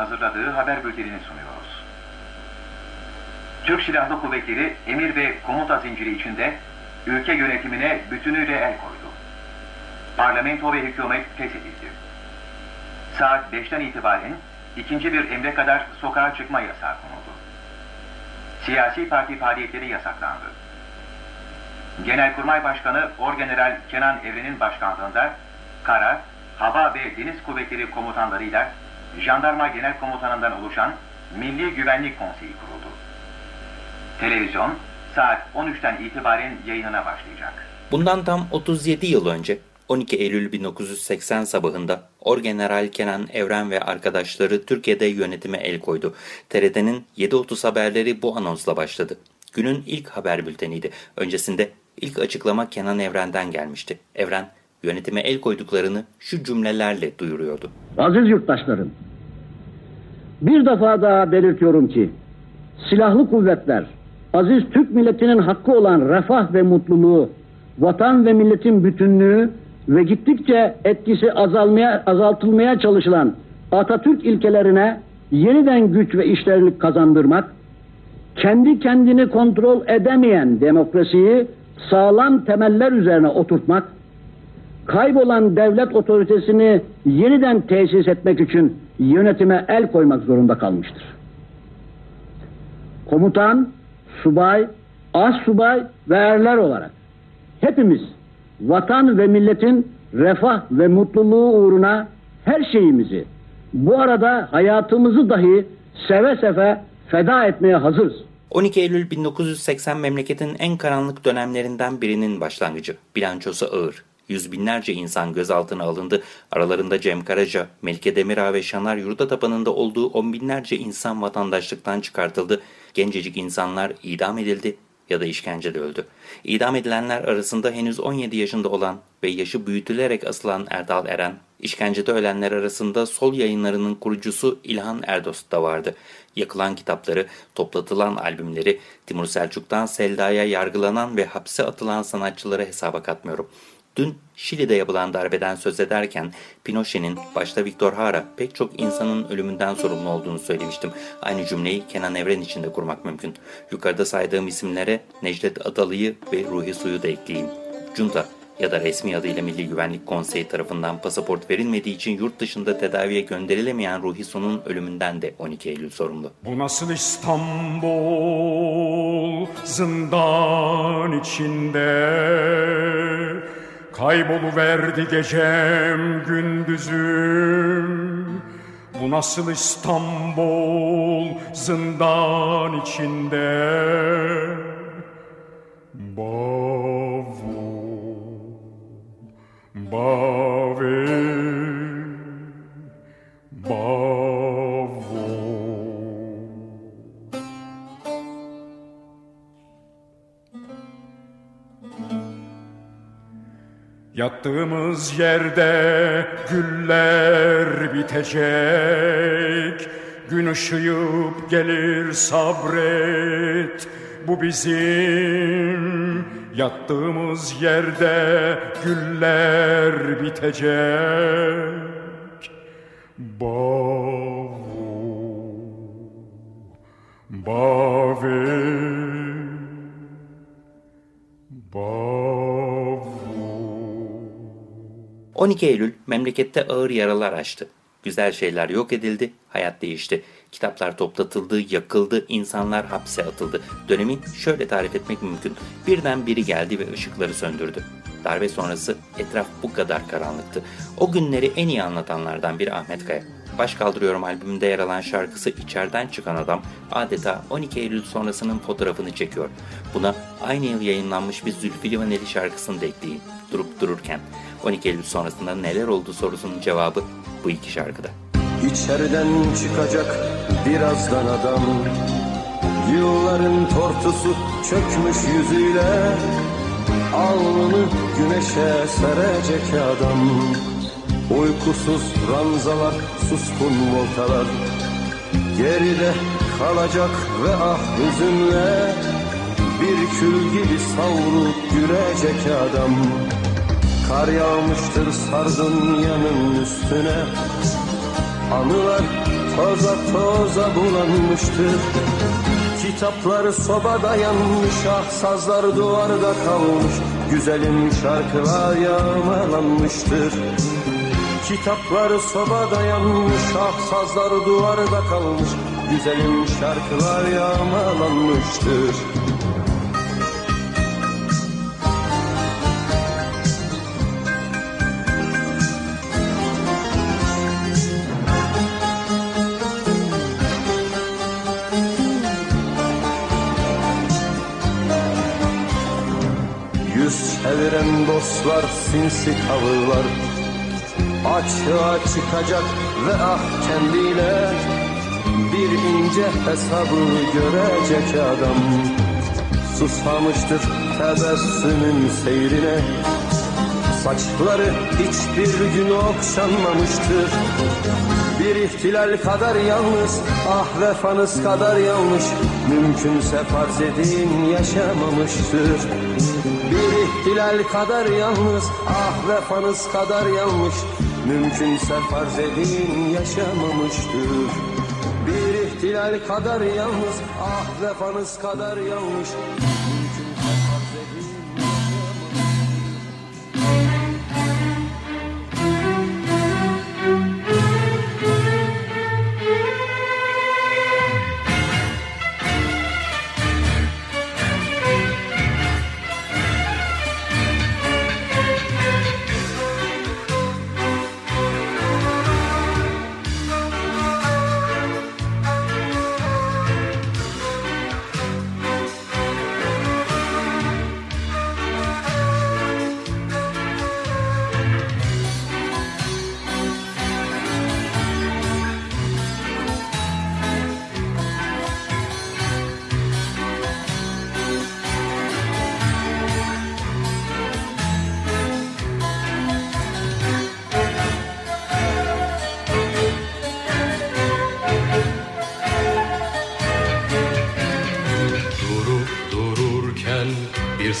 hazırladığı haber bültenini sunuyoruz. Türk Silahlı Kuvvetleri emir ve komuta zinciri içinde ülke yönetimine bütünüyle el koydu. Parlamento ve hükümet feshedildi. Saat 5'ten itibaren ikinci bir emre kadar sokağa çıkma yasağı konuldu. Siyasi parti faaliyetleri yasaklandı. Genelkurmay Başkanı Orgeneral Kenan Evren'in başkanlığında kara, hava ve deniz kuvvetleri komutanlarıyla Jandarma Genel Komutanı'ndan oluşan Milli Güvenlik Konseyi kuruldu. Televizyon saat 13'ten itibaren yayınına başlayacak. Bundan tam 37 yıl önce 12 Eylül 1980 sabahında Orgeneral Kenan Evren ve arkadaşları Türkiye'de yönetime el koydu. TRT'nin 7.30 haberleri bu anonsla başladı. Günün ilk haber bülteniydi. Öncesinde ilk açıklama Kenan Evren'den gelmişti. Evren yönetime el koyduklarını şu cümlelerle duyuruyordu. Aziz yurttaşlarım, bir defa daha belirtiyorum ki silahlı kuvvetler aziz Türk milletinin hakkı olan refah ve mutluluğu, vatan ve milletin bütünlüğü ve gittikçe etkisi azalmaya azaltılmaya çalışılan Atatürk ilkelerine yeniden güç ve işlerlik kazandırmak, kendi kendini kontrol edemeyen demokrasiyi sağlam temeller üzerine oturtmak, kaybolan devlet otoritesini yeniden tesis etmek için yönetime el koymak zorunda kalmıştır. Komutan, subay, az subay ve erler olarak hepimiz vatan ve milletin refah ve mutluluğu uğruna her şeyimizi, bu arada hayatımızı dahi seve seve feda etmeye hazırız. 12 Eylül 1980 memleketin en karanlık dönemlerinden birinin başlangıcı. Bilançosu ağır. Yüz binlerce insan gözaltına alındı. Aralarında Cem Karaca, Melike Demirağ ve Şanar Yurda Tapanı'nda olduğu on binlerce insan vatandaşlıktan çıkartıldı. Gencecik insanlar idam edildi ya da işkencede öldü. İdam edilenler arasında henüz 17 yaşında olan ve yaşı büyütülerek asılan Erdal Eren, işkencede ölenler arasında sol yayınlarının kurucusu İlhan Erdost da vardı. Yakılan kitapları, toplatılan albümleri, Timur Selçuk'tan Selda'ya yargılanan ve hapse atılan sanatçıları hesaba katmıyorum. Dün Şili'de yapılan darbeden söz ederken Pinochet'in başta Victor Hara pek çok insanın ölümünden sorumlu olduğunu söylemiştim. Aynı cümleyi Kenan Evren için de kurmak mümkün. Yukarıda saydığım isimlere Necdet Adalı'yı ve Ruhi Su'yu da ekleyeyim. Junta ya da resmi adıyla Milli Güvenlik Konseyi tarafından pasaport verilmediği için yurt dışında tedaviye gönderilemeyen Ruhi Su'nun ölümünden de 12 Eylül sorumlu. Bu nasıl İstanbul zindan içinde Kayboluverdi gecem gündüzüm. Bu nasıl İstanbul zindan içinde? Bavul, bavil, Yattığımız yerde güller bitecek. Gün ışıyıp gelir sabret. Bu bizim. Yattığımız yerde güller bitecek. Bavul, bavil, 12 Eylül memlekette ağır yaralar açtı. Güzel şeyler yok edildi, hayat değişti. Kitaplar toplatıldı, yakıldı, insanlar hapse atıldı. Dönemi şöyle tarif etmek mümkün. Birden biri geldi ve ışıkları söndürdü. Darbe sonrası etraf bu kadar karanlıktı. O günleri en iyi anlatanlardan biri Ahmet Kaya. Baş Kaldırıyorum albümünde yer alan şarkısı İçeriden Çıkan Adam adeta 12 Eylül sonrasının fotoğrafını çekiyor. Buna aynı yıl yayınlanmış bir Zülfü Livaneli şarkısını da ekleyin. Durup dururken 12 Eylül sonrasında neler oldu sorusunun cevabı bu iki şarkıda. İçeriden çıkacak birazdan adam. Yılların tortusu çökmüş yüzüyle Alnını güneşe serecek adam. Uykusuz ranzalar, suskun voltalar. Geride kalacak ve ah hüzünle Bir kül gibi savrulup gülecek adam Kar yağmıştır sardunyanın üstüne. Anılar toza toza bulanmıştır. Kitaplar sobada yanmış Ah sazlar duvarda kalmış. Güzelim şarkılar yağmalanmıştır. Kitaplar sobada yanmış Ah sazlar duvarda kalmış. Güzelim şarkılar yağmalanmıştır dostlar sinsi tavırlar Açığa çıkacak ve ah kendiyle Bir ince hesabı görecek adam. Susamıştır tebessümün seyrine. Saçları hiçbir gün okşanmamıştır. Bir ihtilal kadar yalnız Ah vefanız kadar yanlış Mümkünse farz edin yaşamamıştır. Bir ihtilal kadar yalnız Ah vefanız kadar yanlış Mümkünse farz edin yaşamamıştır. Bir ihtilal kadar yalnız Ah vefanız kadar yanlış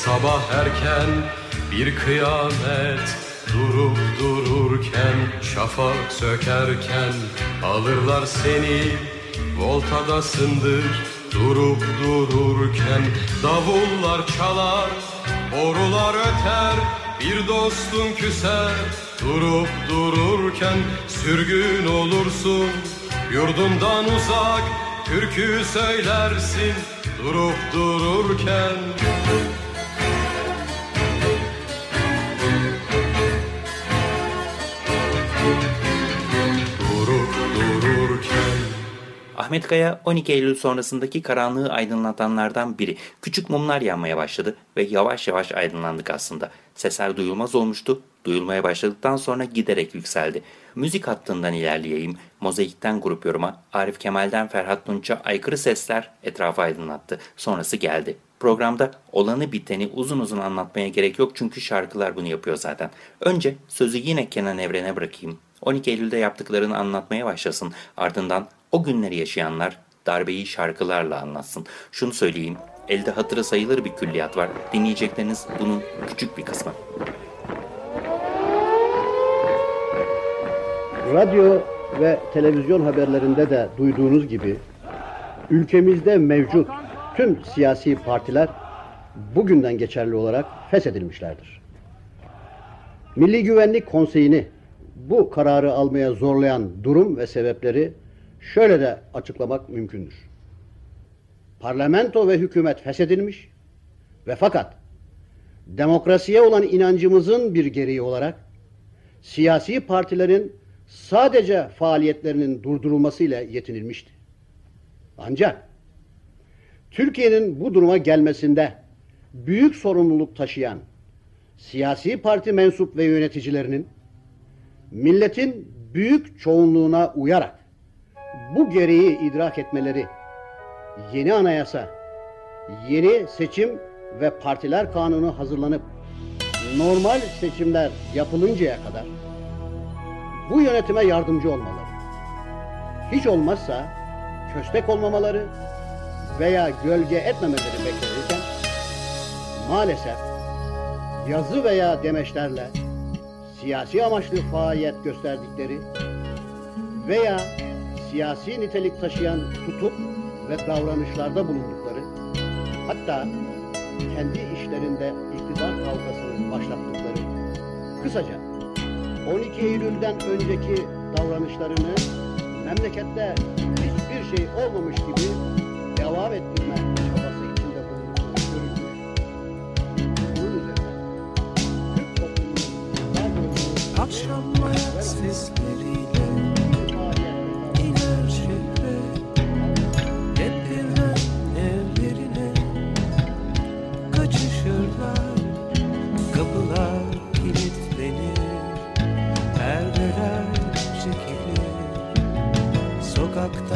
sabah erken bir kıyamet Durup dururken şafak sökerken alırlar seni. Voltadasındır Durup dururken davullar çalar borular öter bir dostun küser. Durup dururken sürgün olursun yurdundan uzak Türkü söylersin. Durup dururken Ahmet Kaya 12 Eylül sonrasındaki karanlığı aydınlatanlardan biri. Küçük mumlar yanmaya başladı ve yavaş yavaş aydınlandık aslında. Sesler duyulmaz olmuştu. Duyulmaya başladıktan sonra giderek yükseldi. Müzik hattından ilerleyeyim. Mozaikten grup yoruma, Arif Kemal'den Ferhat Tunç'a aykırı sesler etrafı aydınlattı. Sonrası geldi. Programda olanı biteni uzun uzun anlatmaya gerek yok çünkü şarkılar bunu yapıyor zaten. Önce sözü yine Kenan Evren'e bırakayım. 12 Eylül'de yaptıklarını anlatmaya başlasın. Ardından o günleri yaşayanlar darbeyi şarkılarla anlatsın. Şunu söyleyeyim, elde hatırı sayılır bir külliyat var. Dinleyecekleriniz bunun küçük bir kısmı. Radyo ve televizyon haberlerinde de duyduğunuz gibi ülkemizde mevcut tüm siyasi partiler bugünden geçerli olarak feshedilmişlerdir. Milli Güvenlik Konseyi'ni bu kararı almaya zorlayan durum ve sebepleri şöyle de açıklamak mümkündür. Parlamento ve hükümet feshedilmiş ve fakat demokrasiye olan inancımızın bir gereği olarak siyasi partilerin sadece faaliyetlerinin durdurulmasıyla yetinilmişti. Ancak Türkiye'nin bu duruma gelmesinde büyük sorumluluk taşıyan siyasi parti mensup ve yöneticilerinin milletin büyük çoğunluğuna uyarak bu gereği idrak etmeleri, yeni anayasa, yeni seçim ve partiler kanunu hazırlanıp normal seçimler yapılıncaya kadar bu yönetime yardımcı olmaları, hiç olmazsa köstek olmamaları veya gölge etmemeleri beklenirken maalesef yazı veya demeçlerle siyasi amaçlı faaliyet gösterdikleri veya siyasi nitelik taşıyan tutup ve davranışlarda bulundukları hatta kendi işlerinde iktidar kavgasını başlattıkları kısaca 12 Eylül'den önceki davranışlarını memlekette hiçbir şey olmamış gibi devam ettirme çabası içinde bulundukları görülmüş. Bunun üzerine Türk toplumunun Akşam hayat sesleriyle Sokakta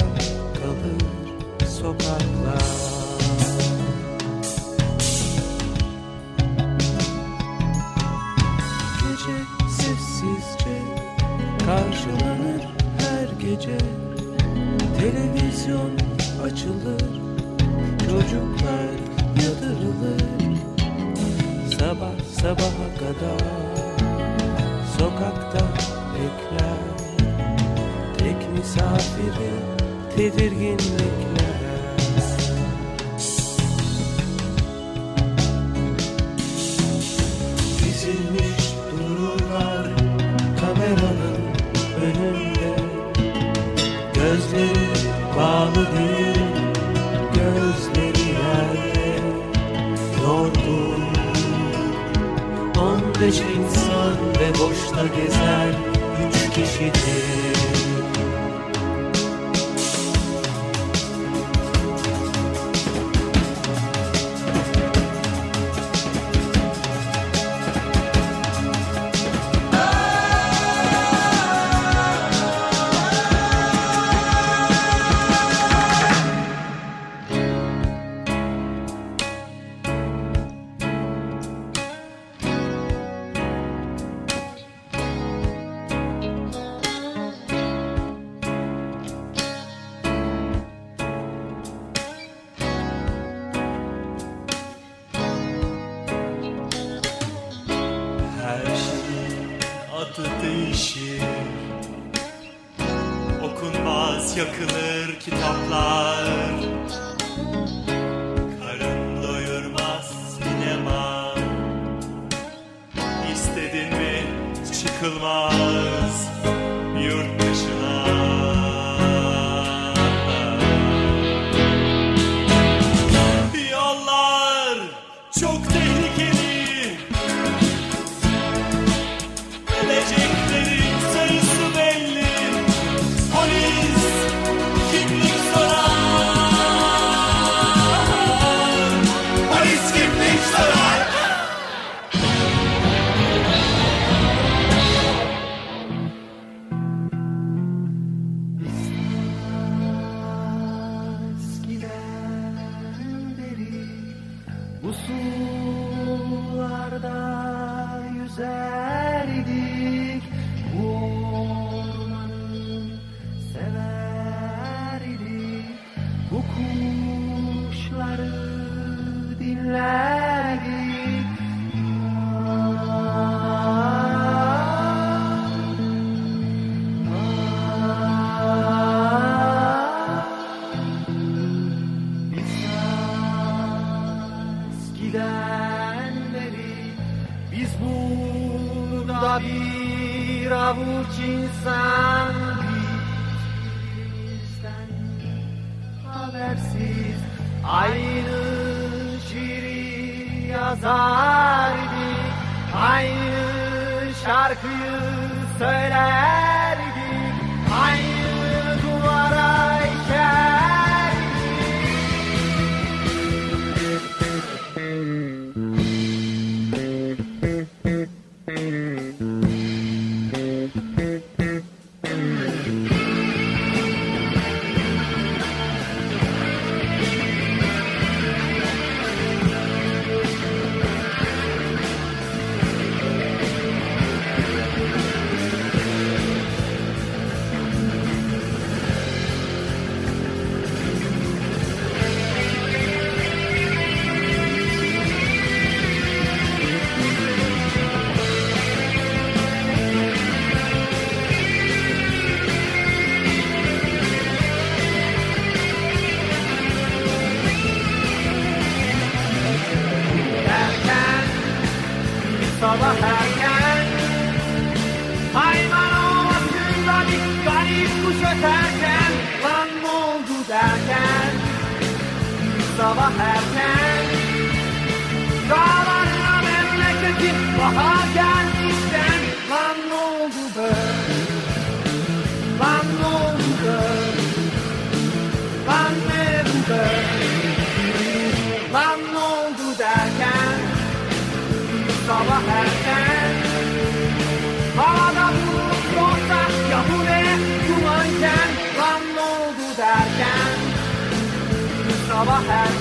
kalır sokaklar. Gece sessizce karşılanır her gece. Televizyon açılır Çocuklar yatırılır Sabah sabaha kadar Sokakta bekler Tek misafiri stars, your vision. light. Baba had.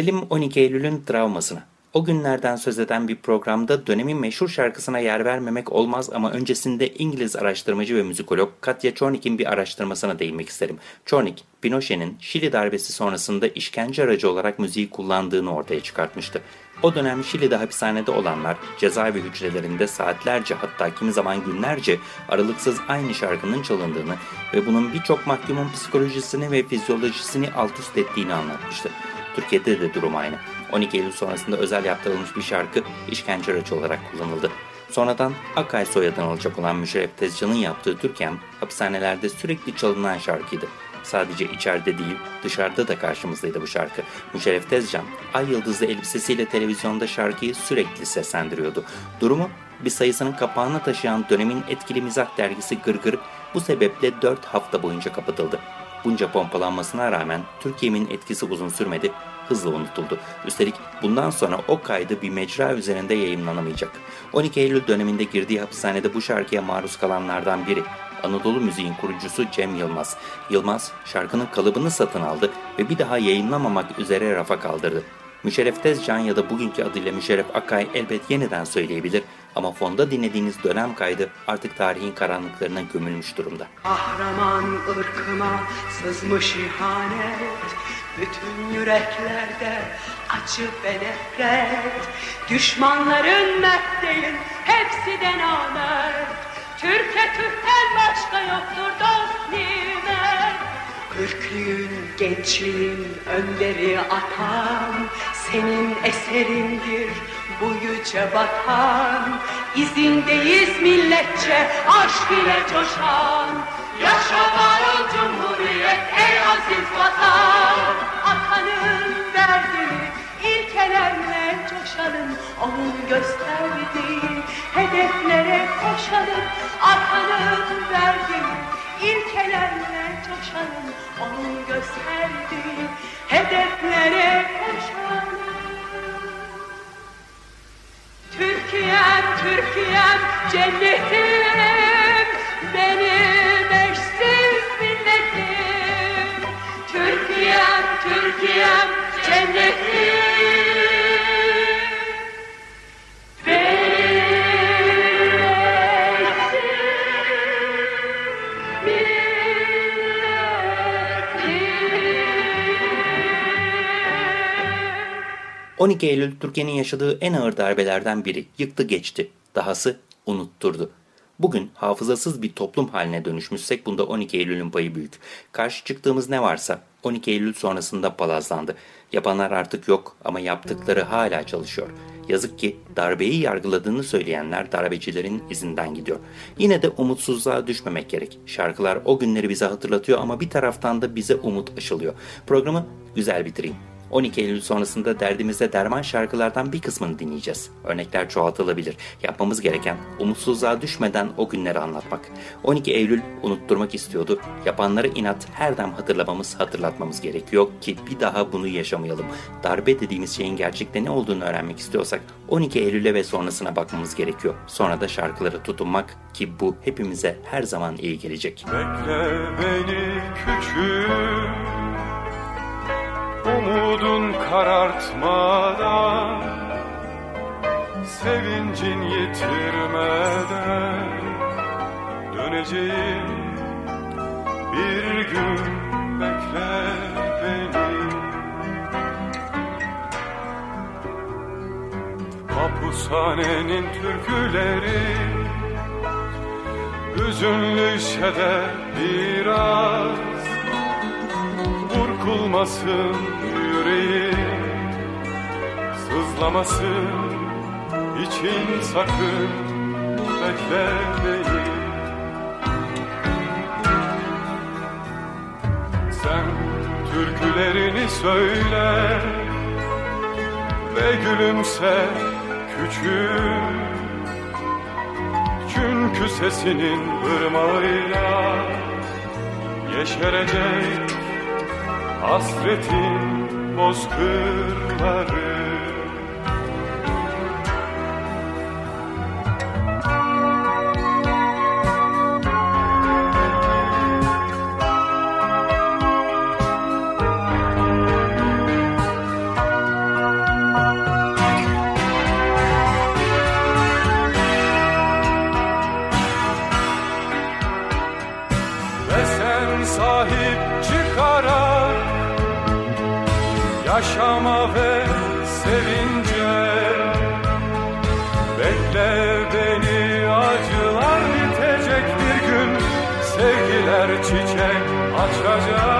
Gelelim 12 Eylül'ün travmasına. O günlerden söz eden bir programda dönemin meşhur şarkısına yer vermemek olmaz ama öncesinde İngiliz araştırmacı ve müzikolog Katya Chornik'in bir araştırmasına değinmek isterim. Chornik, Pinochet'in Şili darbesi sonrasında işkence aracı olarak müziği kullandığını ortaya çıkartmıştı. O dönem Şili'de hapishanede olanlar cezaevi hücrelerinde saatlerce hatta kimi zaman günlerce aralıksız aynı şarkının çalındığını ve bunun birçok mahkumun psikolojisini ve fizyolojisini alt üst ettiğini anlatmıştı. Türkiye'de de durum aynı. 12 Eylül sonrasında özel yaptırılmış bir şarkı işkence aracı olarak kullanıldı. Sonradan Akay soyadan alacak olan Müşerref Tezcan'ın yaptığı Türkem hapishanelerde sürekli çalınan şarkıydı. Sadece içeride değil dışarıda da karşımızdaydı bu şarkı. Müşerref Tezcan ay yıldızlı elbisesiyle televizyonda şarkıyı sürekli seslendiriyordu. Durumu bir sayısının kapağına taşıyan dönemin etkili mizah dergisi Gırgır bu sebeple 4 hafta boyunca kapatıldı. Bunca pompalanmasına rağmen Türkiye'nin etkisi uzun sürmedi, hızla unutuldu. Üstelik bundan sonra o kaydı bir mecra üzerinde yayınlanamayacak. 12 Eylül döneminde girdiği hapishanede bu şarkıya maruz kalanlardan biri. Anadolu müziğin kurucusu Cem Yılmaz. Yılmaz şarkının kalıbını satın aldı ve bir daha yayınlamamak üzere rafa kaldırdı. Müşerref Tezcan ya da bugünkü adıyla Müşerref Akay elbet yeniden söyleyebilir ama fonda dinlediğiniz dönem kaydı artık tarihin karanlıklarına gömülmüş durumda. Kahraman ırkıma sızmış ihanet. Bütün yüreklerde acı ve nefret. Düşmanların mert değil hepsi de namert Türkiye Türk'ten başka yoktur dost nimet. Kırklığın, gençliğin önderi atan Senin eserindir bu yüce vatan. İzindeyiz milletçe aşk ile coşan. Yaşa var ol cumhuriyet ey aziz vatan. Atanın derdini ilkelerle coşalım Onun gösterdiği hedeflere koşalım Atanın derdini ilkelerle coşalım Onun gösterdiği hedeflere koşalım Türkiye'm, Türkiye'm, cennetim. Benim eşsiz milletim. Türkiye'm, Türkiye'm, cennetim 12 Eylül Türkiye'nin yaşadığı en ağır darbelerden biri. Yıktı geçti. Dahası unutturdu. Bugün hafızasız bir toplum haline dönüşmüşsek bunda 12 Eylül'ün payı büyük. Karşı çıktığımız ne varsa 12 Eylül sonrasında palazlandı. Yapanlar artık yok ama yaptıkları hala çalışıyor. Yazık ki darbeyi yargıladığını söyleyenler darbecilerin izinden gidiyor. Yine de umutsuzluğa düşmemek gerek. Şarkılar o günleri bize hatırlatıyor ama bir taraftan da bize umut aşılıyor. Programı güzel bitireyim. 12 Eylül sonrasında derdimize derman şarkılardan bir kısmını dinleyeceğiz. Örnekler çoğaltılabilir. Yapmamız gereken umutsuzluğa düşmeden o günleri anlatmak. 12 Eylül unutturmak istiyordu. Yapanları inat her dem hatırlamamız, hatırlatmamız gerekiyor ki bir daha bunu yaşamayalım. Darbe dediğimiz şeyin gerçekte ne olduğunu öğrenmek istiyorsak 12 Eylül'e ve sonrasına bakmamız gerekiyor. Sonra da şarkılara tutunmak ki bu hepimize her zaman iyi gelecek. Bekle beni küçük Umudun karartmadan Sevincin yitirmeden Döneceğim. Bir gün bekle beni. Mapushanenin türküleri Hüzünlüyse de biraz Burkulmasın yüreğim Sızlamasın için sakın Bekle beni Sen türkülerini söyle Ve gülümse küçük çünkü sesinin ırmağıyla yeşerecek hasretin bozkırları. Yaşama ve sevince Bekle beni acılar bitecek bir gün. Sevgiler çiçek açacak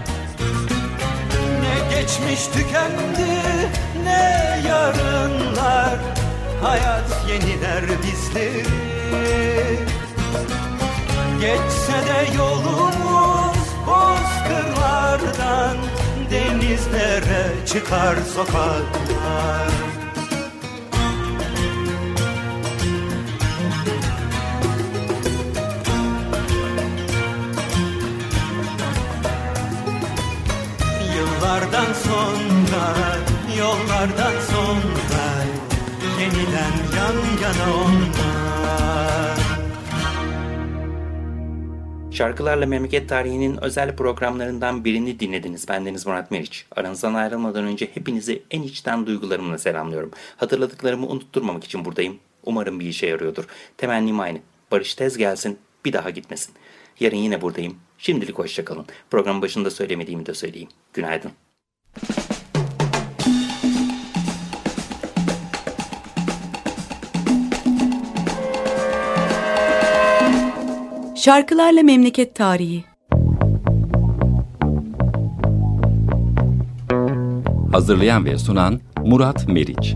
geçmiş tükendi, ne yarınlar Hayat yeniler bizleri Geçse de yolumuz bozkırlardan Denizlere çıkar sokaklar Yıllardan sonra, yollardan sonra Yeniden yan yana onlar Şarkılarla Memleket Tarihi'nin özel programlarından birini dinlediniz. Bendeniz Murat Meriç. Aranızdan ayrılmadan önce hepinizi en içten duygularımla selamlıyorum. Hatırladıklarımı unutturmamak için buradayım. Umarım bir işe yarıyordur. Temennim aynı. Barış tez gelsin, bir daha gitmesin. Yarın yine buradayım. Şimdilik hoşçakalın. Program başında söylemediğimi de söyleyeyim. Günaydın. Şarkılarla Memleket Tarihi Hazırlayan ve sunan Murat Meriç.